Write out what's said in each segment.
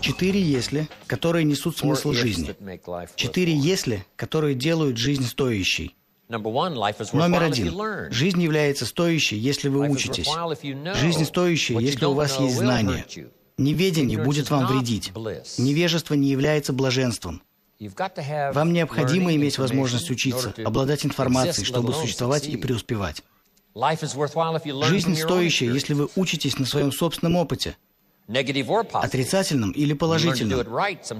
Четыре «если», которые несут смысл жизни. Четыре «если», которые делают жизнь стоящей. Номер один. Жизнь является стоящей, если вы учитесь. Жизнь стоящая, если у вас есть знания. Неведение будет вам вредить. Невежество не является блаженством. Вам необходимо иметь возможность учиться, обладать информацией, чтобы существовать и преуспевать. Жизнь стоящая, если вы учитесь на своем собственном опыте, отрицательном или положительном.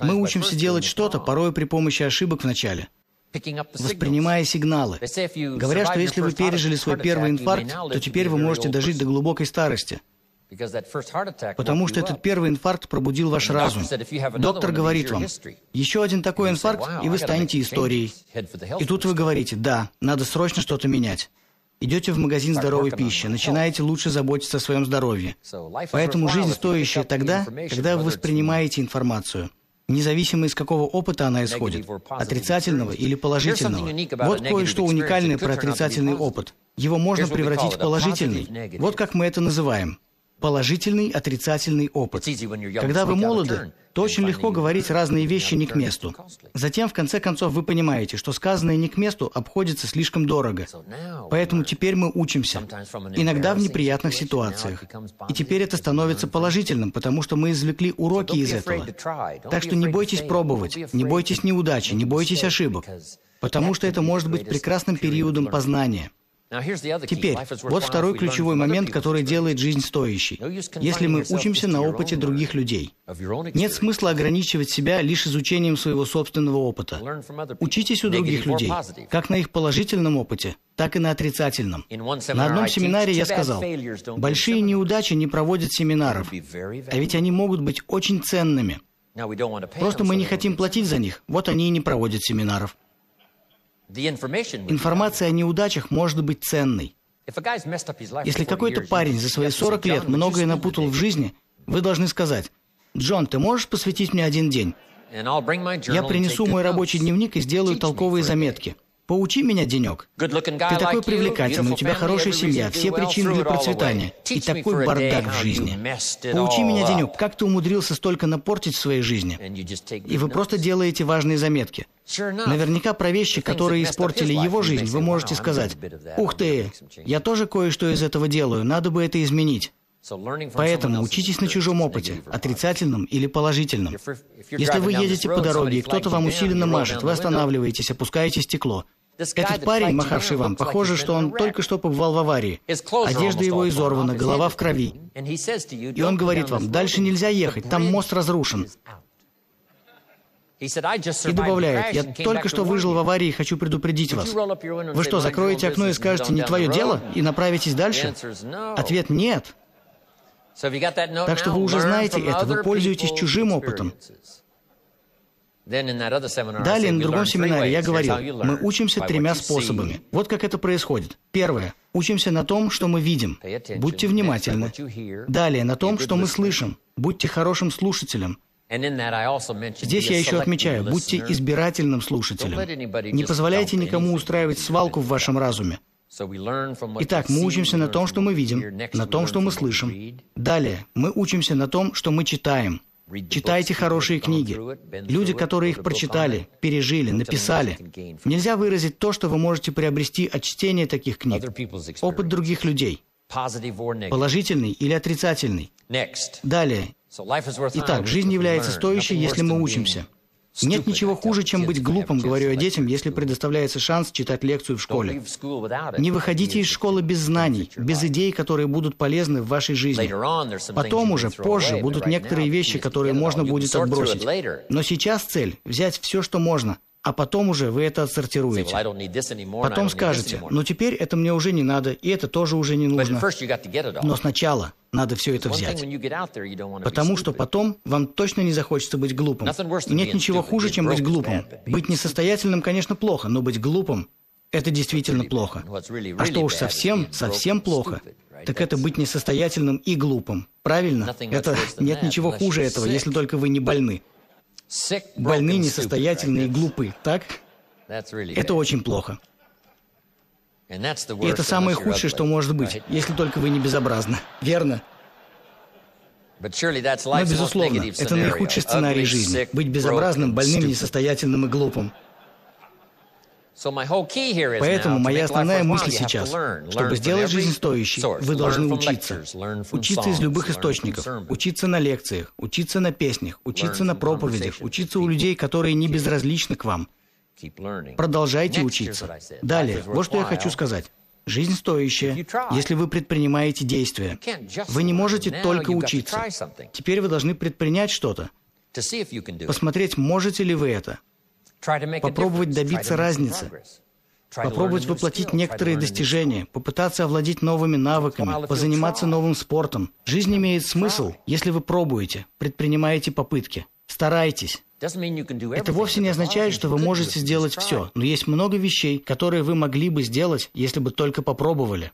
Мы учимся делать что-то, порой при помощи ошибок вначале, воспринимая сигналы. Говорят, что если вы пережили свой первый инфаркт, то теперь вы можете дожить до глубокой старости. Потому что этот первый инфаркт пробудил ваш разум. Доктор говорит вам, еще один такой инфаркт, и вы станете историей. И тут вы говорите, да, надо срочно что-то менять. Идете в магазин здоровой пищи, начинаете лучше заботиться о своем здоровье. Поэтому жизнь стоящая тогда, когда вы воспринимаете информацию независимо из какого опыта она исходит, отрицательного или положительного. Вот кое-что уникальное про отрицательный опыт. Его можно превратить в положительный. Вот как мы это называем положительный, отрицательный опыт. Когда вы молоды, то очень легко говорить разные вещи не к месту. Затем, в конце концов, вы понимаете, что сказанное не к месту обходится слишком дорого. Поэтому теперь мы учимся, иногда в неприятных ситуациях. И теперь это становится положительным, потому что мы извлекли уроки из этого. Так что не бойтесь пробовать, не бойтесь неудачи, не бойтесь ошибок, потому что это может быть прекрасным периодом познания. Теперь, вот второй ключевой момент, который делает жизнь стоящей. Если мы учимся на опыте других людей, нет смысла ограничивать себя лишь изучением своего собственного опыта. Учитесь у других людей, как на их положительном опыте, так и на отрицательном. На одном семинаре я сказал, большие неудачи не проводят семинаров, а ведь они могут быть очень ценными. Просто мы не хотим платить за них, вот они и не проводят семинаров. Информация о неудачах может быть ценной. Если какой-то парень за свои 40 лет многое напутал в жизни, вы должны сказать, «Джон, ты можешь посвятить мне один день?» Я принесу мой рабочий дневник и сделаю толковые заметки. Поучи меня денек. Ты такой привлекательный, у тебя хорошая семья, все причины для процветания. И такой бардак в жизни. Поучи меня денек, как ты умудрился столько напортить в своей жизни. И вы просто делаете важные заметки. Наверняка про вещи, которые испортили его жизнь, вы можете сказать, «Ух ты, я тоже кое-что из этого делаю, надо бы это изменить». Поэтому учитесь на чужом опыте, отрицательном или положительном. Если вы едете по дороге, и кто-то вам усиленно машет, вы останавливаетесь, опускаете стекло. Этот парень, махавший вам, похоже, что он только что побывал в аварии. Одежда его изорвана, голова в крови. И он говорит вам, дальше нельзя ехать, там мост разрушен. И добавляет, я только что выжил в аварии и хочу предупредить вас. Вы что, закроете окно и скажете, не твое дело, и направитесь дальше? Ответ нет. Так что вы уже знаете это, вы пользуетесь чужим опытом. Далее на другом семинаре я говорил, мы учимся тремя способами. Вот как это происходит. Первое. Учимся на том, что мы видим. Будьте внимательны. Далее на том, что мы слышим. Будьте хорошим слушателем. Здесь я еще отмечаю, будьте избирательным слушателем. Не позволяйте никому устраивать свалку в вашем разуме. Итак, мы учимся на том, что мы видим, на том, что мы слышим. Далее, мы учимся на том, что мы читаем. Читайте хорошие книги. Люди, которые их прочитали, пережили, написали. Нельзя выразить то, что вы можете приобрести от чтения таких книг. Опыт других людей. Положительный или отрицательный. Далее. Итак, жизнь является стоящей, если мы учимся. Нет ничего хуже, чем быть глупым, говорю я детям, если предоставляется шанс читать лекцию в школе. Не выходите из школы без знаний, без идей, которые будут полезны в вашей жизни. Потом уже, позже, будут некоторые вещи, которые можно будет отбросить. Но сейчас цель – взять все, что можно, а потом уже вы это отсортируете. Потом скажете, ну теперь это мне уже не надо, и это тоже уже не нужно. Но сначала надо все это взять. Потому что потом вам точно не захочется быть глупым. Нет ничего хуже, чем быть глупым. Быть несостоятельным, конечно, плохо, но быть глупым – это действительно плохо. А что уж совсем, совсем плохо, так это быть несостоятельным и глупым. Правильно? Это нет ничего хуже этого, если только вы не больны. Больны, несостоятельны и глупы, так? Это очень плохо. И это самое худшее, что может быть, если только вы не безобразны. Верно? Но, безусловно, это наихудший сценарий жизни. Быть безобразным, больным, несостоятельным и глупым. Поэтому моя основная мысль сейчас, чтобы сделать жизнь стоящей, вы должны учиться. Учиться из любых источников, учиться на лекциях, учиться на песнях, учиться на проповедях, учиться у людей, которые не безразличны к вам. Продолжайте учиться. Далее, вот что я хочу сказать. Жизнь стоящая, если вы предпринимаете действия. Вы не можете только учиться. Теперь вы должны предпринять что-то. Посмотреть, можете ли вы это попробовать добиться разницы, попробовать воплотить некоторые достижения, попытаться овладеть новыми навыками, позаниматься новым спортом. Жизнь имеет смысл, если вы пробуете, предпринимаете попытки. Старайтесь. Это вовсе не означает, что вы можете сделать все, но есть много вещей, которые вы могли бы сделать, если бы только попробовали.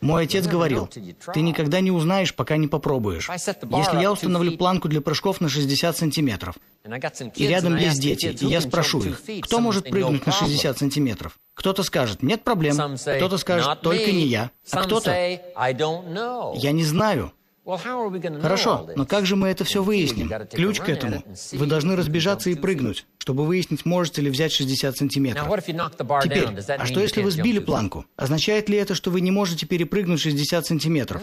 Мой отец говорил, ты никогда не узнаешь, пока не попробуешь. Если я установлю планку для прыжков на 60 сантиметров, и рядом есть дети, и я спрошу их, кто может прыгнуть на 60 сантиметров? Кто-то скажет, нет проблем. Кто-то скажет, только не я. А кто-то, я не знаю. Хорошо, но как же мы это все выясним? Ключ к этому. Вы должны разбежаться и прыгнуть, чтобы выяснить, можете ли взять 60 сантиметров. Теперь, а что если вы сбили планку? Означает ли это, что вы не можете перепрыгнуть 60 сантиметров?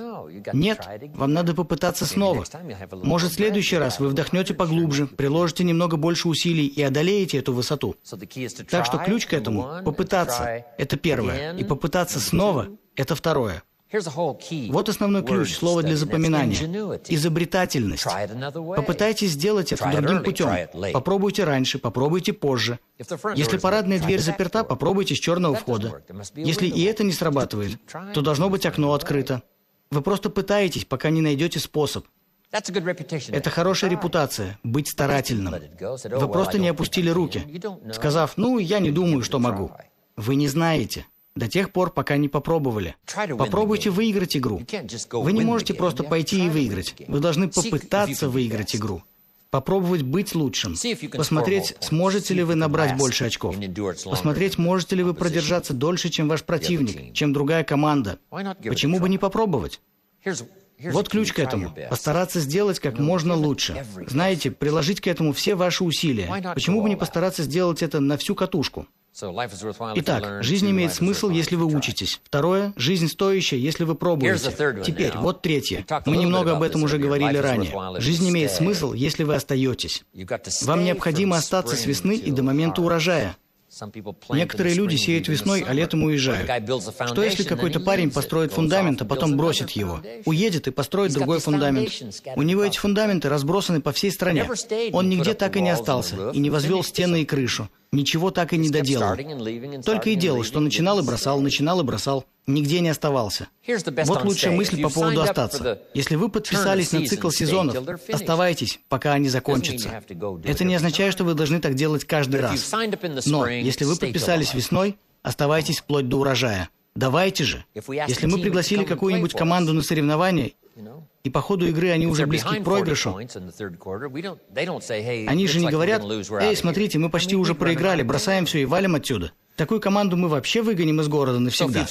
Нет, вам надо попытаться снова. Может, в следующий раз вы вдохнете поглубже, приложите немного больше усилий и одолеете эту высоту. Так что ключ к этому – попытаться. Это первое. И попытаться снова – это второе. Вот основной ключ слово для запоминания – изобретательность. Попытайтесь сделать это другим путем. Попробуйте раньше, попробуйте позже. Если парадная дверь заперта, попробуйте с черного входа. Если и это не срабатывает, то должно быть окно открыто. Вы просто пытаетесь, пока не найдете способ. Это хорошая репутация – быть старательным. Вы просто не опустили руки, сказав «ну, я не думаю, что могу». Вы не знаете до тех пор, пока не попробовали. Попробуйте выиграть игру. Вы не можете просто пойти и выиграть. Вы должны попытаться выиграть игру. Попробовать быть лучшим. Посмотреть, сможете ли вы набрать больше очков. Посмотреть, можете ли вы продержаться дольше, чем ваш противник, чем другая команда. Почему бы не попробовать? Вот ключ к этому. Постараться сделать как можно лучше. Знаете, приложить к этому все ваши усилия. Почему бы не постараться сделать это на всю катушку? Итак, жизнь имеет смысл, если вы учитесь. Второе, жизнь стоящая, если вы пробуете. Теперь, вот третье. Мы немного об этом уже говорили ранее. Жизнь имеет смысл, если вы остаетесь. Вам необходимо остаться с весны и до момента урожая. Некоторые люди сеют весной, а летом уезжают. Что если какой-то парень построит фундамент, а потом бросит его? Уедет и построит другой фундамент. У него эти фундаменты разбросаны по всей стране. Он нигде так и не остался, и не возвел стены и крышу. Ничего так и не доделал. Только и делал, что начинал и бросал, начинал и бросал. Нигде не оставался. Вот лучшая мысль по поводу остаться. Если вы подписались на цикл сезонов, оставайтесь, пока они закончатся. Это не означает, что вы должны так делать каждый раз. Но если вы подписались весной, оставайтесь вплоть до урожая. Давайте же. Если мы пригласили какую-нибудь команду на соревнования, и по ходу игры они уже близки к проигрышу, они же не говорят, «Эй, смотрите, мы почти уже проиграли, бросаем все и валим отсюда». Такую команду мы вообще выгоним из города навсегда.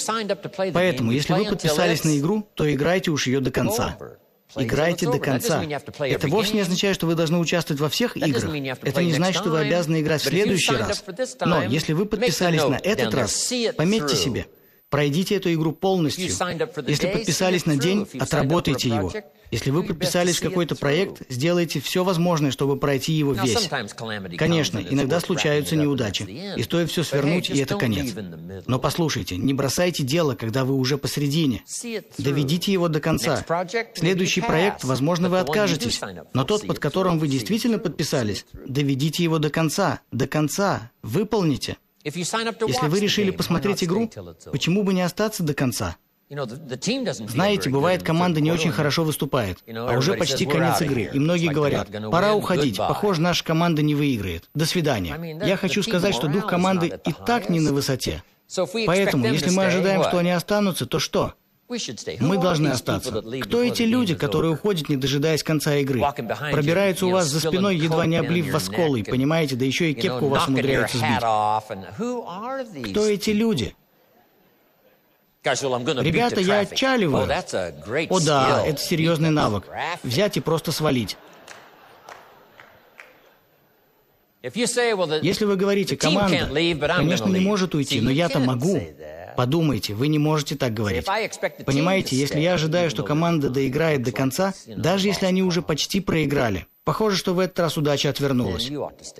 Поэтому, если вы подписались на игру, то играйте уж ее до конца. Играйте до конца. Это вовсе не означает, что вы должны участвовать во всех играх. Это не значит, что вы обязаны играть в следующий раз. Но если вы подписались на этот раз, пометьте себе – Пройдите эту игру полностью. Если подписались на день, отработайте его. Если вы подписались в какой-то проект, сделайте все возможное, чтобы пройти его весь. Конечно, иногда случаются неудачи, и стоит все свернуть, и это конец. Но послушайте, не бросайте дело, когда вы уже посередине. Доведите его до конца. Следующий проект, возможно, вы откажетесь, но тот, под которым вы действительно подписались, доведите его до конца, до конца, выполните. Если вы решили посмотреть игру, почему бы не остаться до конца? Знаете, бывает, команда не очень хорошо выступает, а уже почти конец игры, и многие говорят, пора уходить, похоже, наша команда не выиграет. До свидания. Я хочу сказать, что дух команды и так не на высоте. Поэтому, если мы ожидаем, что они останутся, то что? Мы должны остаться. Кто эти люди, которые уходят, не дожидаясь конца игры? Пробираются у вас за спиной, едва не облив вас колой, понимаете, да еще и кепку вас умудряются сбить. Кто эти люди? Ребята, я отчаливаю. О да, это серьезный навык. Взять и просто свалить. Если вы говорите, команда, конечно, не может уйти, но я-то могу. Подумайте, вы не можете так говорить. Понимаете, если я ожидаю, что команда доиграет до конца, даже если они уже почти проиграли, похоже, что в этот раз удача отвернулась.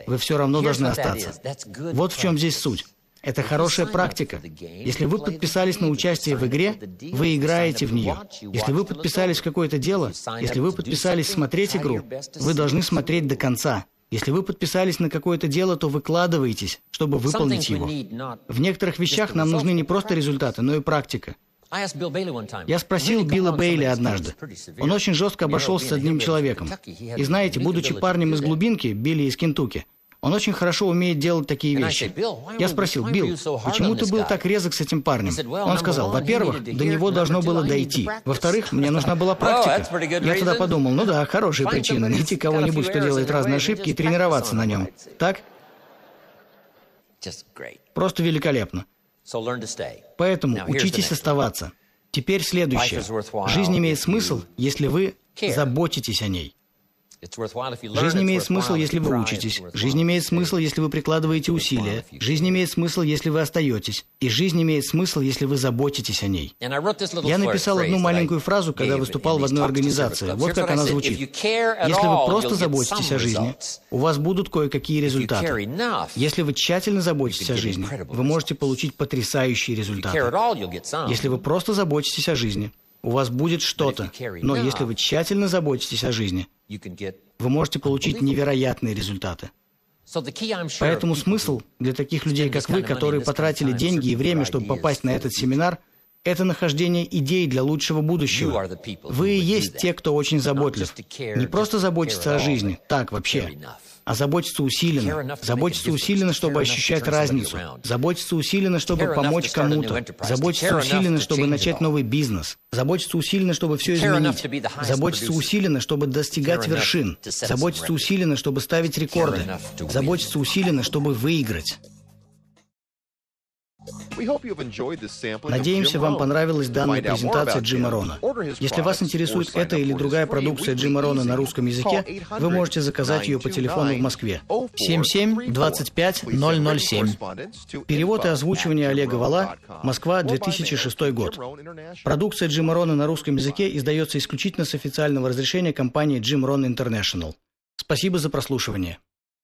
Вы все равно должны остаться. Вот в чем здесь суть. Это хорошая практика. Если вы подписались на участие в игре, вы играете в нее. Если вы подписались в какое-то дело, если вы подписались смотреть игру, вы должны смотреть до конца. Если вы подписались на какое-то дело, то выкладываетесь, чтобы выполнить его. В некоторых вещах нам нужны не просто результаты, но и практика. Я спросил Билла Бейли однажды. Он очень жестко обошелся с одним человеком. И знаете, будучи парнем из глубинки, Билли из Кентукки, он очень хорошо умеет делать такие вещи. said, "Bill, why Я спросил, Билл, почему ты был guy?» так резок с этим парнем? He said, "Well, Он сказал, во-первых, до него должно было дойти. practice." Во-вторых, мне нужна была Oh, практика. Я тогда подумал, ну да, хорошая причина, найти кого-нибудь, кто делает разные ошибки, и тренироваться на нем. Так? Просто великолепно. Поэтому учитесь оставаться. Теперь следующее. Жизнь имеет смысл, если вы заботитесь о ней. Жизнь имеет смысл, если вы учитесь. Жизнь имеет смысл, если вы прикладываете усилия. Жизнь имеет смысл, если вы остаетесь. И жизнь имеет смысл, если вы заботитесь о ней. Я написал одну маленькую фразу, когда выступал в одной организации. Вот как она звучит. Если вы просто заботитесь о жизни, у вас будут кое-какие результаты. Если вы тщательно заботитесь о жизни, вы можете получить потрясающие результаты. Если вы просто заботитесь о жизни, у вас будет что-то. Но если вы тщательно заботитесь о жизни. Вы можете получить невероятные результаты. Поэтому смысл для таких людей, как вы, которые потратили деньги и время, чтобы попасть на этот семинар, это нахождение идей для лучшего будущего. Вы и есть те, кто очень заботлив. Не просто care о жизни, так вообще. А заботиться усиленно. Заботиться усиленно, чтобы ощущать разницу. Заботиться усиленно, чтобы помочь кому-то. Заботиться усиленно, чтобы начать новый бизнес. Заботиться усиленно, чтобы все изменить. Заботиться усиленно, чтобы достигать вершин. Заботиться усиленно, чтобы ставить рекорды. Заботиться усиленно, чтобы выиграть. Надеемся, вам понравилась данная презентация Джима Рона. Если вас интересует эта или другая продукция Джима Рона на русском языке, вы можете заказать ее по телефону в Москве. 77-25-007. Перевод и озвучивание Олега Вала, Москва, 2006 год. Продукция Джима Рона на русском языке издается исключительно с официального разрешения компании Jim Ron International. Спасибо за прослушивание.